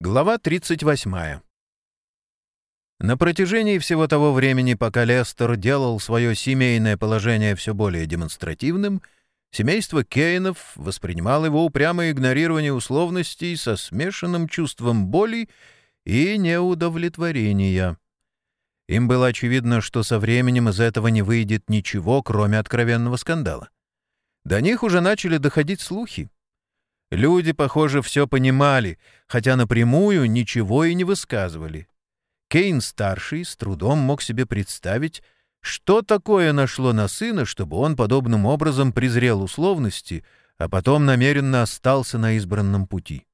Глава 38. На протяжении всего того времени, пока Лестер делал свое семейное положение все более демонстративным, семейство Кейнов воспринимало его упрямое игнорирование условностей со смешанным чувством боли и неудовлетворения. Им было очевидно, что со временем из этого не выйдет ничего, кроме откровенного скандала. До них уже начали доходить слухи. Люди, похоже, все понимали, хотя напрямую ничего и не высказывали. Кейн-старший с трудом мог себе представить, что такое нашло на сына, чтобы он подобным образом презрел условности, а потом намеренно остался на избранном пути.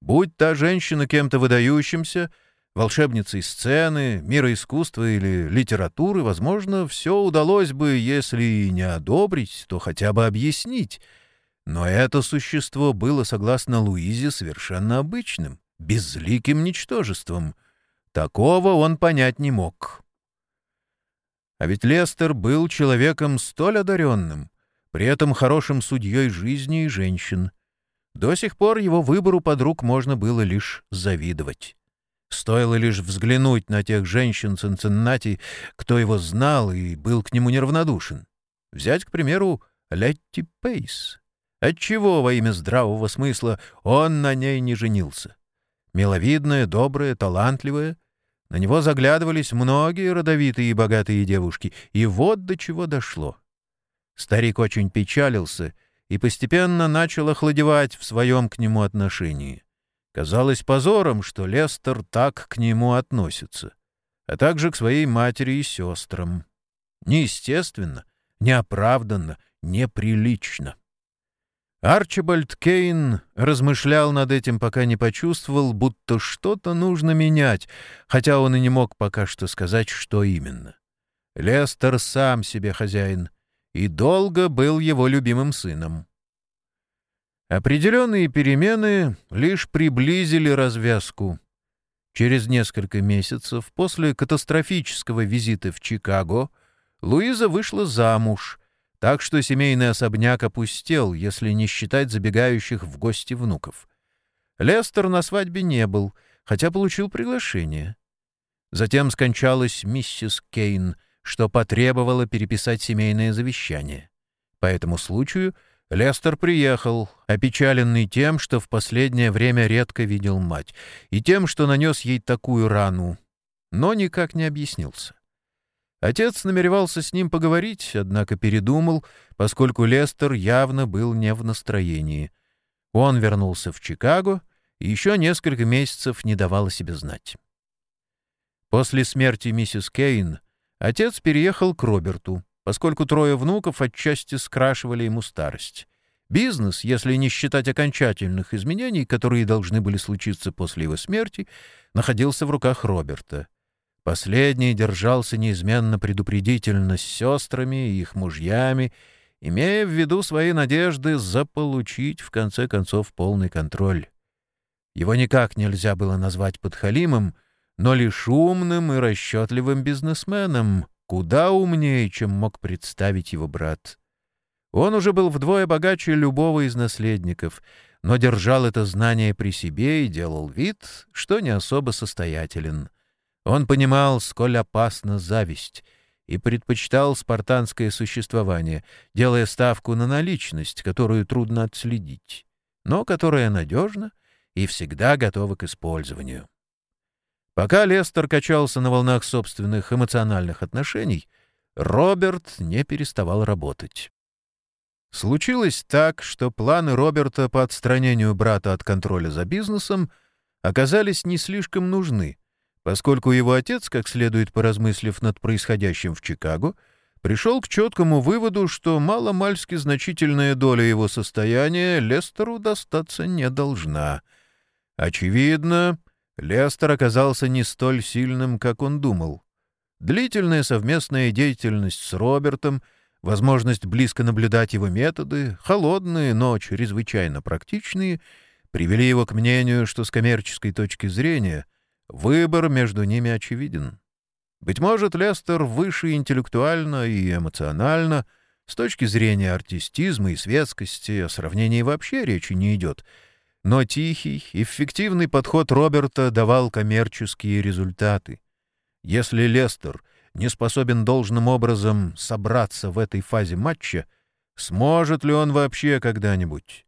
Будь та женщина кем-то выдающимся, волшебницей сцены, мира искусства или литературы, возможно, все удалось бы, если и не одобрить, то хотя бы объяснить — но это существо было, согласно Луизе, совершенно обычным, безликим ничтожеством. Такого он понять не мог. А ведь Лестер был человеком столь одаренным, при этом хорошим судьей жизни и женщин. До сих пор его выбору подруг можно было лишь завидовать. Стоило лишь взглянуть на тех женщин Цинциннати, кто его знал и был к нему неравнодушен. Взять, к примеру, Летти Пейс. Отчего во имя здравого смысла он на ней не женился? Миловидная, добрая, талантливая. На него заглядывались многие родовитые и богатые девушки, и вот до чего дошло. Старик очень печалился и постепенно начал охладевать в своем к нему отношении. Казалось позором, что Лестер так к нему относится, а также к своей матери и сестрам. Неестественно, неоправданно, неприлично. Арчибальд Кейн размышлял над этим, пока не почувствовал, будто что-то нужно менять, хотя он и не мог пока что сказать, что именно. Лестер сам себе хозяин и долго был его любимым сыном. Определенные перемены лишь приблизили развязку. Через несколько месяцев после катастрофического визита в Чикаго Луиза вышла замуж — так что семейный особняк опустел, если не считать забегающих в гости внуков. Лестер на свадьбе не был, хотя получил приглашение. Затем скончалась миссис Кейн, что потребовало переписать семейное завещание. По этому случаю Лестер приехал, опечаленный тем, что в последнее время редко видел мать, и тем, что нанес ей такую рану, но никак не объяснился. Отец намеревался с ним поговорить, однако передумал, поскольку Лестер явно был не в настроении. Он вернулся в Чикаго и еще несколько месяцев не давал о себе знать. После смерти миссис Кейн отец переехал к Роберту, поскольку трое внуков отчасти скрашивали ему старость. Бизнес, если не считать окончательных изменений, которые должны были случиться после его смерти, находился в руках Роберта — Последний держался неизменно предупредительно с сестрами и их мужьями, имея в виду свои надежды заполучить, в конце концов, полный контроль. Его никак нельзя было назвать подхалимом, но лишь умным и расчетливым бизнесменом, куда умнее, чем мог представить его брат. Он уже был вдвое богаче любого из наследников, но держал это знание при себе и делал вид, что не особо состоятелен — он понимал, сколь опасна зависть, и предпочитал спартанское существование, делая ставку на наличность, которую трудно отследить, но которая надежна и всегда готова к использованию. Пока Лестер качался на волнах собственных эмоциональных отношений, Роберт не переставал работать. Случилось так, что планы Роберта по отстранению брата от контроля за бизнесом оказались не слишком нужны — поскольку его отец, как следует поразмыслив над происходящим в Чикаго, пришел к четкому выводу, что маломальски значительная доля его состояния Лестеру достаться не должна. Очевидно, Лестер оказался не столь сильным, как он думал. Длительная совместная деятельность с Робертом, возможность близко наблюдать его методы, холодные, но чрезвычайно практичные, привели его к мнению, что с коммерческой точки зрения — Выбор между ними очевиден. Быть может, Лестер выше интеллектуально и эмоционально, с точки зрения артистизма и светскости, о сравнении вообще речи не идет. но тихий, эффективный подход Роберта давал коммерческие результаты. Если Лестер не способен должным образом собраться в этой фазе матча, сможет ли он вообще когда-нибудь?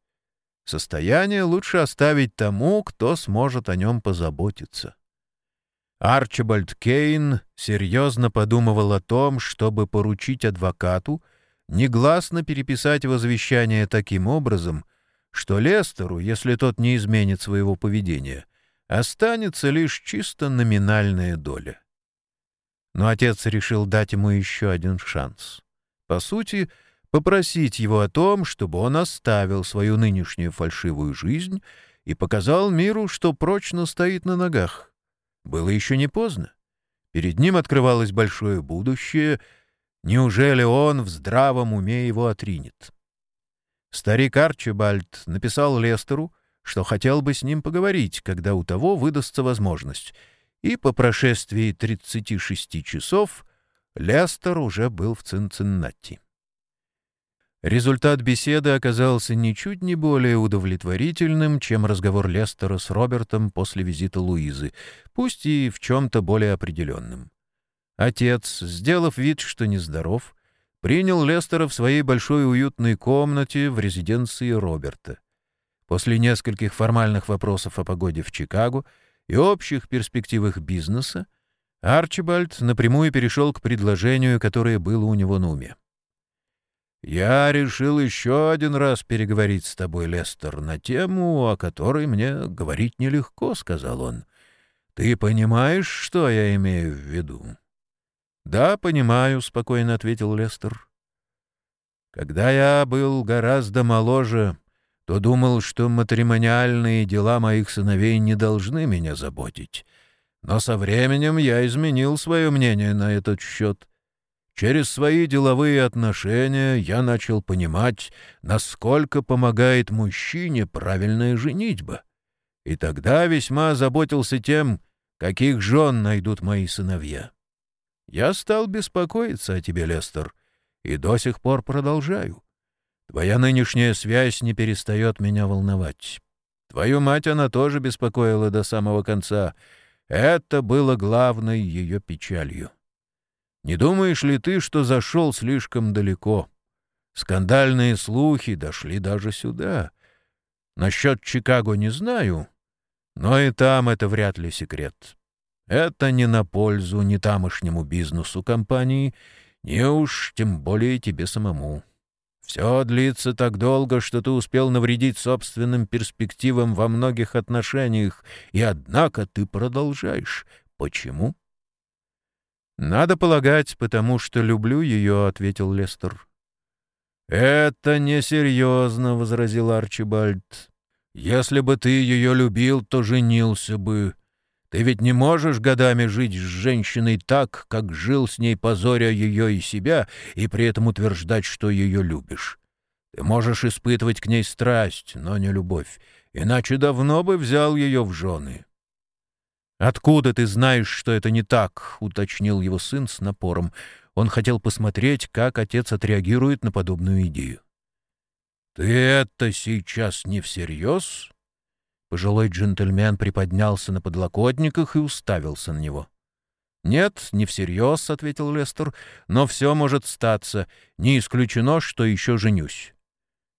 Состояние лучше оставить тому, кто сможет о нем позаботиться. Арчибальд Кейн серьезно подумывал о том, чтобы поручить адвокату негласно переписать возвещание таким образом, что Лестеру, если тот не изменит своего поведения, останется лишь чисто номинальная доля. Но отец решил дать ему еще один шанс. По сути, попросить его о том, чтобы он оставил свою нынешнюю фальшивую жизнь и показал миру, что прочно стоит на ногах. Было еще не поздно. Перед ним открывалось большое будущее. Неужели он в здравом уме его отринет? Старик Арчибальд написал Лестеру, что хотел бы с ним поговорить, когда у того выдастся возможность, и по прошествии 36 часов Лестер уже был в Цинциннати. Результат беседы оказался ничуть не более удовлетворительным, чем разговор Лестера с Робертом после визита Луизы, пусть и в чем-то более определенным. Отец, сделав вид, что нездоров, принял Лестера в своей большой уютной комнате в резиденции Роберта. После нескольких формальных вопросов о погоде в Чикаго и общих перспективах бизнеса, Арчибальд напрямую перешел к предложению, которое было у него на уме. «Я решил еще один раз переговорить с тобой, Лестер, на тему, о которой мне говорить нелегко», — сказал он. «Ты понимаешь, что я имею в виду?» «Да, понимаю», — спокойно ответил Лестер. «Когда я был гораздо моложе, то думал, что матримониальные дела моих сыновей не должны меня заботить. Но со временем я изменил свое мнение на этот счет. Через свои деловые отношения я начал понимать, насколько помогает мужчине правильная женитьба. И тогда весьма заботился тем, каких жен найдут мои сыновья. Я стал беспокоиться о тебе, Лестер, и до сих пор продолжаю. Твоя нынешняя связь не перестает меня волновать. Твою мать она тоже беспокоила до самого конца. Это было главной ее печалью. Не думаешь ли ты, что зашел слишком далеко? Скандальные слухи дошли даже сюда. Насчет Чикаго не знаю, но и там это вряд ли секрет. Это не на пользу ни тамошнему бизнесу компании, ни уж тем более тебе самому. Все длится так долго, что ты успел навредить собственным перспективам во многих отношениях, и однако ты продолжаешь. Почему? «Надо полагать, потому что люблю ее», — ответил Лестер. «Это несерьезно», — возразил Арчибальд. «Если бы ты ее любил, то женился бы. Ты ведь не можешь годами жить с женщиной так, как жил с ней, позоря ее и себя, и при этом утверждать, что ее любишь. Ты можешь испытывать к ней страсть, но не любовь, иначе давно бы взял ее в жены. «Откуда ты знаешь, что это не так?» — уточнил его сын с напором. Он хотел посмотреть, как отец отреагирует на подобную идею. «Ты это сейчас не всерьез?» Пожилой джентльмен приподнялся на подлокотниках и уставился на него. «Нет, не всерьез», — ответил Лестер, — «но все может статься. Не исключено, что еще женюсь».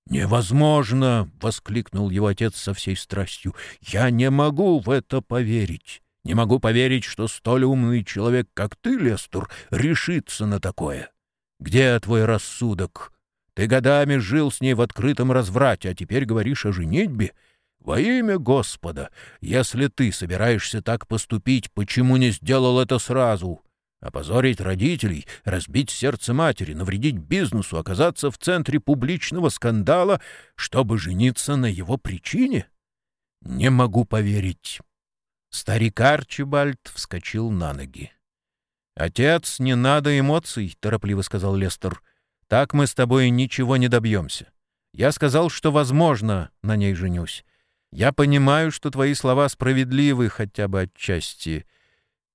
«Невозможно!» — воскликнул его отец со всей страстью. «Я не могу в это поверить. Не могу поверить, что столь умный человек, как ты, Лестур, решится на такое. Где твой рассудок? Ты годами жил с ней в открытом разврате, а теперь говоришь о женитьбе? Во имя Господа, если ты собираешься так поступить, почему не сделал это сразу? Опозорить родителей, разбить сердце матери, навредить бизнесу, оказаться в центре публичного скандала, чтобы жениться на его причине? Не могу поверить. Старик Арчибальд вскочил на ноги. «Отец, не надо эмоций», — торопливо сказал Лестер. «Так мы с тобой ничего не добьемся. Я сказал, что, возможно, на ней женюсь. Я понимаю, что твои слова справедливы хотя бы отчасти.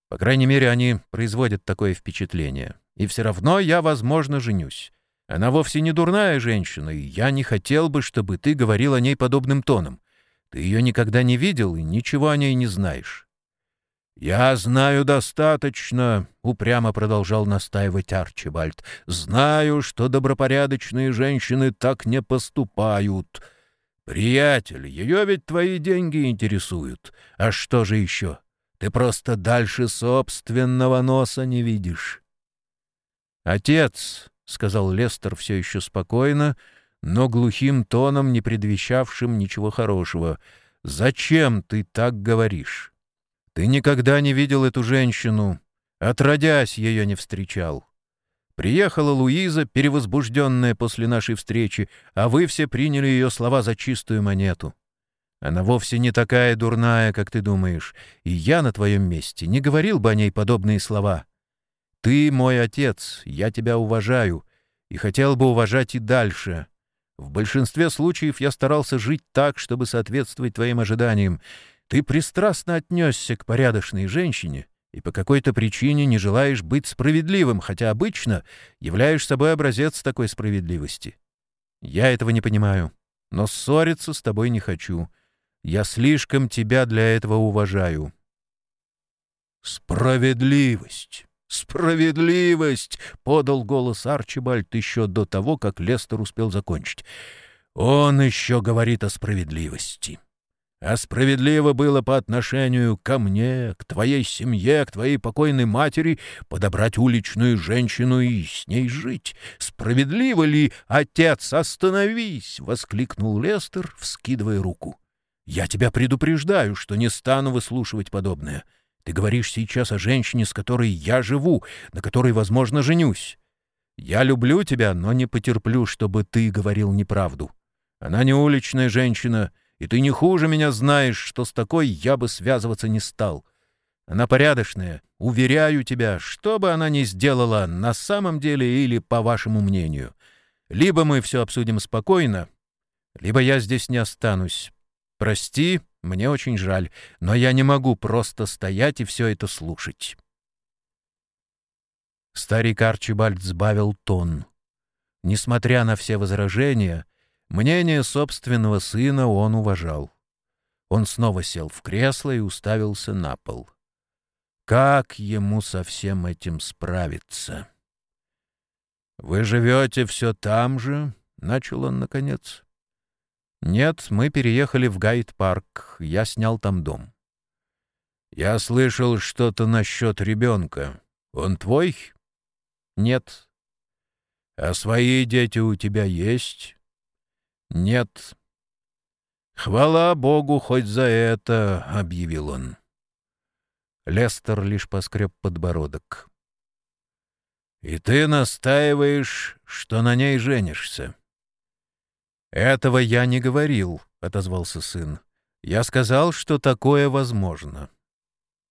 По крайней мере, они производят такое впечатление. И все равно я, возможно, женюсь. Она вовсе не дурная женщина, и я не хотел бы, чтобы ты говорил о ней подобным тоном. Ты ее никогда не видел и ничего о ней не знаешь. «Я знаю достаточно», — упрямо продолжал настаивать Арчибальд. «Знаю, что добропорядочные женщины так не поступают. Приятель, ее ведь твои деньги интересуют. А что же еще? Ты просто дальше собственного носа не видишь». «Отец», — сказал Лестер все еще спокойно, но глухим тоном, не предвещавшим ничего хорошего, — «зачем ты так говоришь?» Ты никогда не видел эту женщину, отродясь ее не встречал. Приехала Луиза, перевозбужденная после нашей встречи, а вы все приняли ее слова за чистую монету. Она вовсе не такая дурная, как ты думаешь, и я на твоем месте не говорил бы о ней подобные слова. Ты мой отец, я тебя уважаю, и хотел бы уважать и дальше. В большинстве случаев я старался жить так, чтобы соответствовать твоим ожиданиям, ты пристрастно отнесся к порядочной женщине и по какой-то причине не желаешь быть справедливым, хотя обычно являешь собой образец такой справедливости. Я этого не понимаю, но ссориться с тобой не хочу. Я слишком тебя для этого уважаю. «Справедливость! Справедливость!» — подал голос Арчибальд еще до того, как Лестер успел закончить. «Он еще говорит о справедливости!» а справедливо было по отношению ко мне, к твоей семье, к твоей покойной матери подобрать уличную женщину и с ней жить. Справедливо ли, отец, остановись!» — воскликнул Лестер, вскидывая руку. «Я тебя предупреждаю, что не стану выслушивать подобное. Ты говоришь сейчас о женщине, с которой я живу, на которой, возможно, женюсь. Я люблю тебя, но не потерплю, чтобы ты говорил неправду. Она не уличная женщина — и ты не хуже меня знаешь, что с такой я бы связываться не стал. Она порядочная, уверяю тебя, что бы она ни сделала на самом деле или по вашему мнению. Либо мы все обсудим спокойно, либо я здесь не останусь. Прости, мне очень жаль, но я не могу просто стоять и все это слушать». Старик Арчибальд сбавил тон. Несмотря на все возражения, Мнение собственного сына он уважал. Он снова сел в кресло и уставился на пол. Как ему со всем этим справиться? «Вы живете все там же?» — начал он наконец. «Нет, мы переехали в Гайд-парк. Я снял там дом». «Я слышал что-то насчет ребенка. Он твой?» «Нет». «А свои дети у тебя есть?» «Нет». «Хвала Богу хоть за это», — объявил он. Лестер лишь поскреб подбородок. «И ты настаиваешь, что на ней женишься?» «Этого я не говорил», — отозвался сын. «Я сказал, что такое возможно».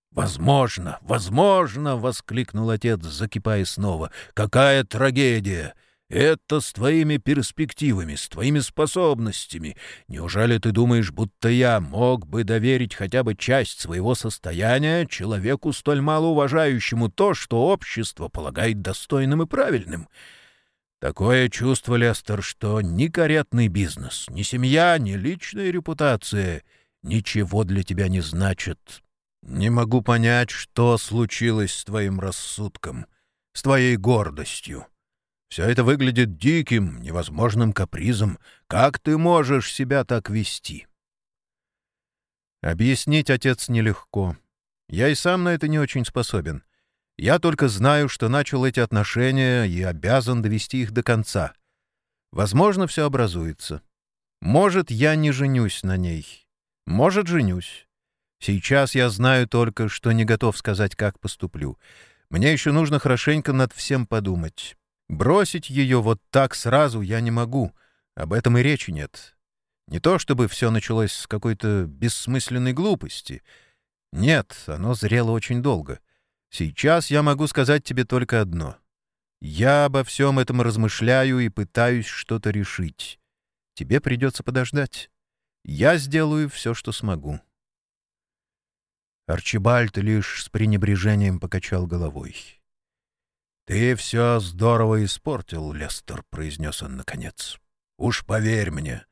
«Возможно, возможно!» — воскликнул отец, закипая снова. «Какая трагедия! Это с твоими перспективами, с твоими способностями. Неужели ты думаешь, будто я мог бы доверить хотя бы часть своего состояния человеку, столь мало уважающему то, что общество полагает достойным и правильным? Такое чувство, Лестер, что ни каретный бизнес, ни семья, ни личная репутация ничего для тебя не значат. Не могу понять, что случилось с твоим рассудком, с твоей гордостью. Все это выглядит диким, невозможным капризом. Как ты можешь себя так вести?» Объяснить, отец, нелегко. Я и сам на это не очень способен. Я только знаю, что начал эти отношения и обязан довести их до конца. Возможно, все образуется. Может, я не женюсь на ней. Может, женюсь. Сейчас я знаю только, что не готов сказать, как поступлю. Мне еще нужно хорошенько над всем подумать. Бросить ее вот так сразу я не могу, об этом и речи нет. Не то чтобы все началось с какой-то бессмысленной глупости. Нет, оно зрело очень долго. Сейчас я могу сказать тебе только одно. Я обо всем этом размышляю и пытаюсь что-то решить. Тебе придется подождать. Я сделаю все, что смогу. Арчибальд лишь с пренебрежением покачал головой. «Ты все здорово испортил, Лестер», — произнес он наконец. «Уж поверь мне,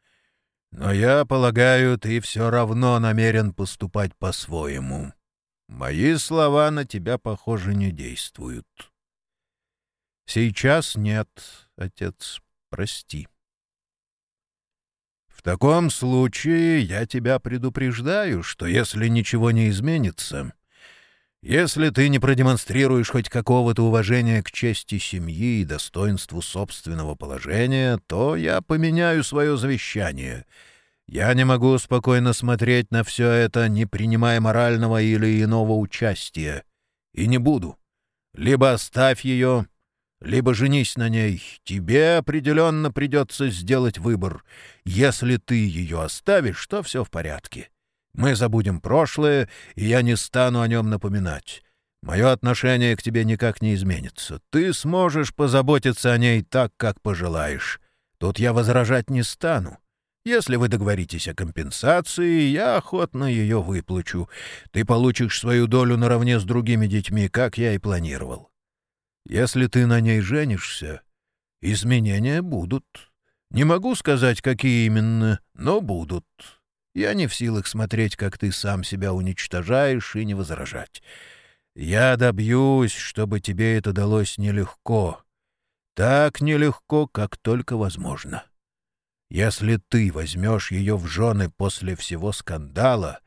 Но я полагаю, ты все равно намерен поступать по-своему. Мои слова на тебя, похоже, не действуют. Сейчас нет, отец, прости. В таком случае я тебя предупреждаю, что если ничего не изменится, если ты не продемонстрируешь хоть какого-то уважения к чести семьи и достоинству собственного положения, то я поменяю свое завещание. Я не могу спокойно смотреть на все это, не принимая морального или иного участия. И не буду. Либо оставь ее, либо женись на ней. Тебе определенно придется сделать выбор. Если ты ее оставишь, то все в порядке. Мы забудем прошлое, и я не стану о нем напоминать. Мое отношение к тебе никак не изменится. Ты сможешь позаботиться о ней так, как пожелаешь. Тут я возражать не стану. Если вы договоритесь о компенсации, я охотно ее выплачу. Ты получишь свою долю наравне с другими детьми, как я и планировал. Если ты на ней женишься, изменения будут. Не могу сказать, какие именно, но будут. Я не в силах смотреть, как ты сам себя уничтожаешь, и не возражать. Я добьюсь, чтобы тебе это далось нелегко. Так нелегко, как только возможно. Если ты возьмешь ее в жены после всего скандала,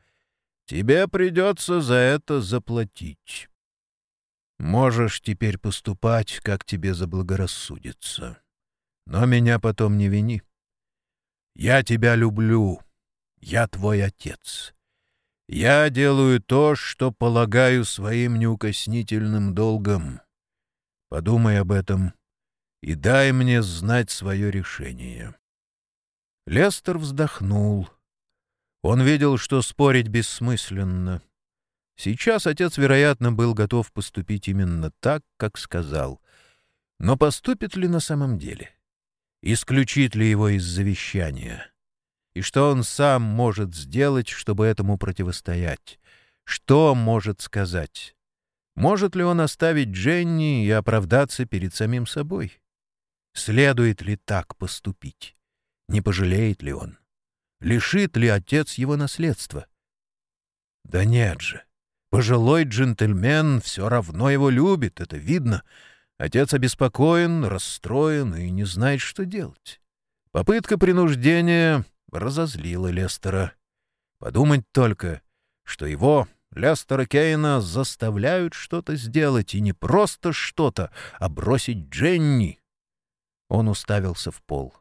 тебе придется за это заплатить. Можешь теперь поступать, как тебе заблагорассудится. Но меня потом не вини. Я тебя люблю, я твой отец. Я делаю то, что полагаю своим неукоснительным долгом. Подумай об этом и дай мне знать свое решение». Лестер вздохнул. Он видел, что спорить бессмысленно. Сейчас отец, вероятно, был готов поступить именно так, как сказал. Но поступит ли на самом деле? Исключит ли его из завещания? и что он сам может сделать, чтобы этому противостоять. Что может сказать? Может ли он оставить Дженни и оправдаться перед самим собой? Следует ли так поступить? Не пожалеет ли он? Лишит ли отец его наследства? Да нет же. Пожилой джентльмен все равно его любит, это видно. Отец обеспокоен, расстроен и не знает, что делать. Попытка принуждения разозлило Лестера. Подумать только, что его, Лестера Кейна, заставляют что-то сделать, и не просто что-то, а бросить Дженни. Он уставился в пол.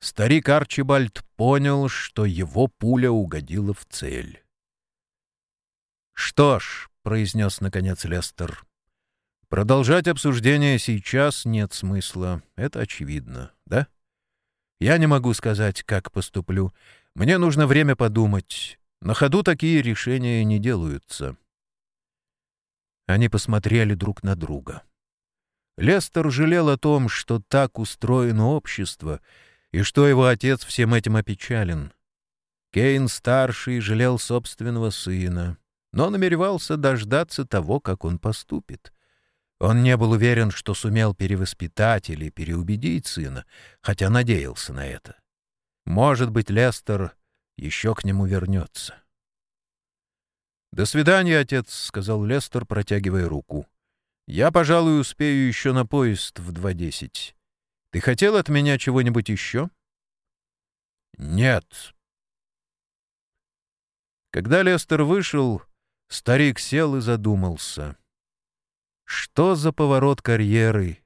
Старик Арчибальд понял, что его пуля угодила в цель. «Что ж», — произнес наконец Лестер, — «продолжать обсуждение сейчас нет смысла, это очевидно, да?» Я не могу сказать, как поступлю. Мне нужно время подумать. На ходу такие решения не делаются. Они посмотрели друг на друга. Лестер жалел о том, что так устроено общество, и что его отец всем этим опечален. Кейн-старший жалел собственного сына, но намеревался дождаться того, как он поступит. Он не был уверен, что сумел перевоспитать или переубедить сына, хотя надеялся на это. Может быть, Лестер еще к нему вернется. «До свидания, отец», — сказал Лестер, протягивая руку. «Я, пожалуй, успею еще на поезд в 2.10. Ты хотел от меня чего-нибудь еще?» «Нет». Когда Лестер вышел, старик сел и задумался — что за поворот карьеры?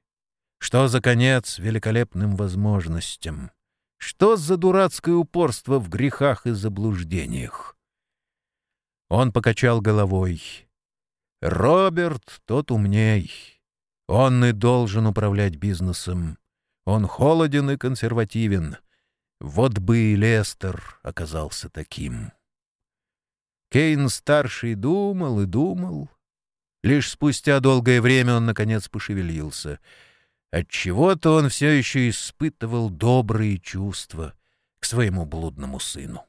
Что за конец великолепным возможностям? Что за дурацкое упорство в грехах и заблуждениях? Он покачал головой. Роберт тот умней. Он и должен управлять бизнесом. Он холоден и консервативен. Вот бы и Лестер оказался таким. Кейн-старший думал и думал, Лишь спустя долгое время он, наконец, пошевелился. Отчего-то он все еще испытывал добрые чувства к своему блудному сыну.